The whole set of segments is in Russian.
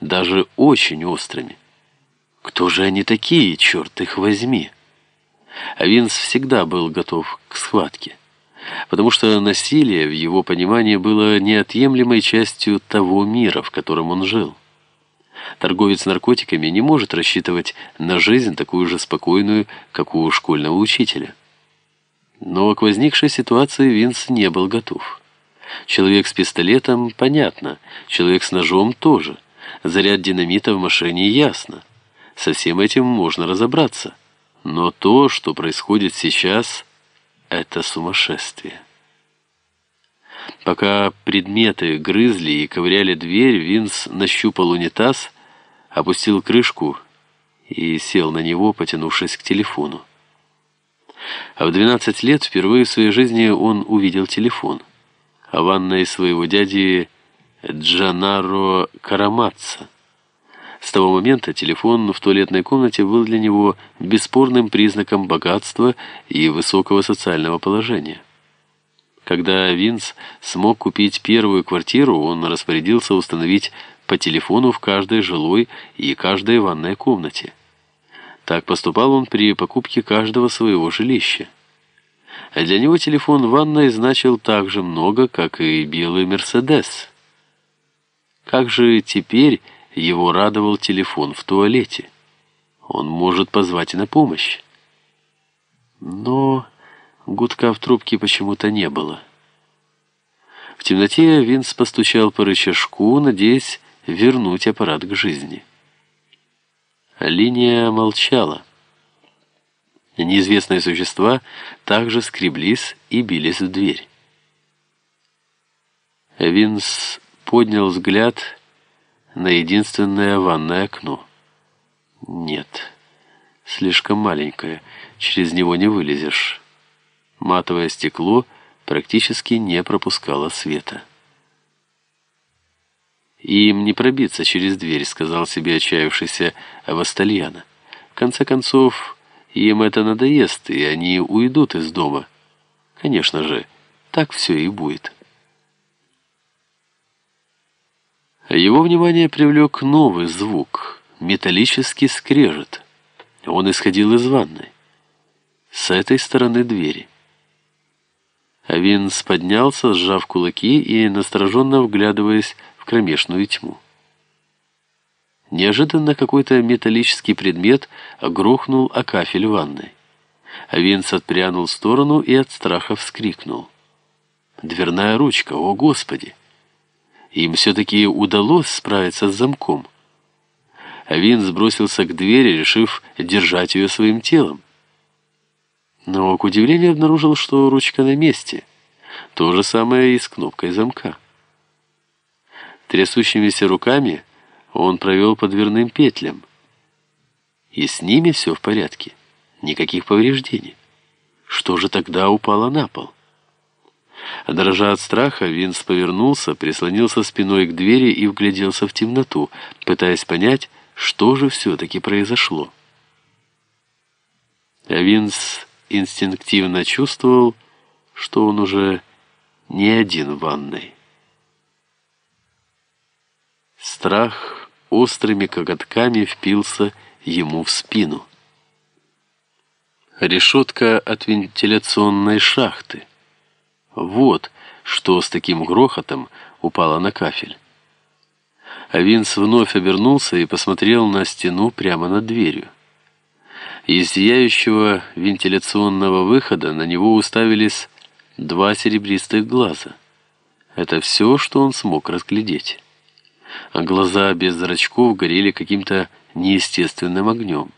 даже очень острыми. Кто же они такие, черт их возьми? А Винс всегда был готов к схватке, потому что насилие в его понимании было неотъемлемой частью того мира, в котором он жил. Торговец наркотиками не может рассчитывать на жизнь такую же спокойную, как у школьного учителя. Но к возникшей ситуации Винс не был готов. Человек с пистолетом – понятно, человек с ножом – тоже. Заряд динамита в машине – ясно. Со всем этим можно разобраться. Но то, что происходит сейчас – это сумасшествие. Пока предметы грызли и ковыряли дверь, Винс нащупал унитаз, опустил крышку и сел на него, потянувшись к телефону. А в 12 лет впервые в своей жизни он увидел телефон. А ванной своего дяди Джанаро Караматца. С того момента телефон в туалетной комнате был для него бесспорным признаком богатства и высокого социального положения. Когда Винс смог купить первую квартиру, он распорядился установить по телефону в каждой жилой и каждой ванной комнате. Так поступал он при покупке каждого своего жилища. Для него телефон в ванной значил так же много, как и белый «Мерседес». Как же теперь его радовал телефон в туалете? Он может позвать на помощь. Но гудка в трубке почему-то не было. В темноте Винс постучал по рычажку, надеясь вернуть аппарат к жизни. Линия молчала. Неизвестные существа также скреблись и бились в дверь. Винс поднял взгляд на единственное ванное окно. Нет, слишком маленькое, через него не вылезешь. Матовое стекло практически не пропускало света. «Им не пробиться через дверь», — сказал себе отчаявшийся Авастальяна. «В конце концов, им это надоест, и они уйдут из дома. Конечно же, так все и будет». Его внимание привлек новый звук — металлический скрежет. Он исходил из ванной. С этой стороны двери. Винс поднялся, сжав кулаки и настороженно вглядываясь в кромешную тьму. Неожиданно какой-то металлический предмет грохнул о кафель ванной. А Винс отпрянул в сторону и от страха вскрикнул. «Дверная ручка, о Господи!» Им все-таки удалось справиться с замком. А Винс бросился к двери, решив держать ее своим телом. Но, к удивлению, обнаружил, что ручка на месте. То же самое и с кнопкой замка. Трясущимися руками он провел по дверным петлям. И с ними все в порядке. Никаких повреждений. Что же тогда упало на пол? Дрожа от страха, Винс повернулся, прислонился спиной к двери и вгляделся в темноту, пытаясь понять, что же все-таки произошло. Винс инстинктивно чувствовал, что он уже не один в ванной. Страх острыми коготками впился ему в спину. Решетка от вентиляционной шахты. Вот что с таким грохотом упало на кафель. А Винс вновь обернулся и посмотрел на стену прямо над дверью. Из зияющего вентиляционного выхода на него уставились два серебристых глаза. Это все, что он смог разглядеть а глаза без зрачков горели каким-то неестественным огнем.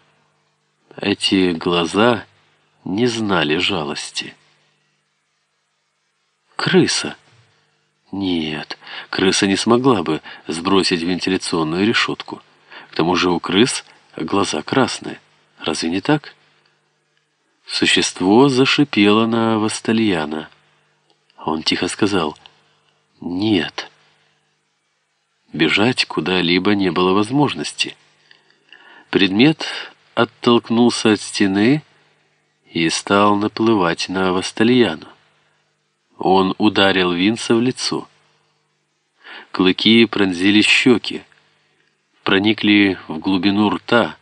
Эти глаза не знали жалости. Крыса. Нет, крыса не смогла бы сбросить вентиляционную решетку. К тому же у крыс глаза красные. Разве не так? Существо зашипело на Вастальяна. Он тихо сказал «Нет». Бежать куда-либо не было возможности. Предмет оттолкнулся от стены и стал наплывать на Вастальяну. Он ударил Винса в лицо. Клыки пронзили щеки. проникли в глубину рта,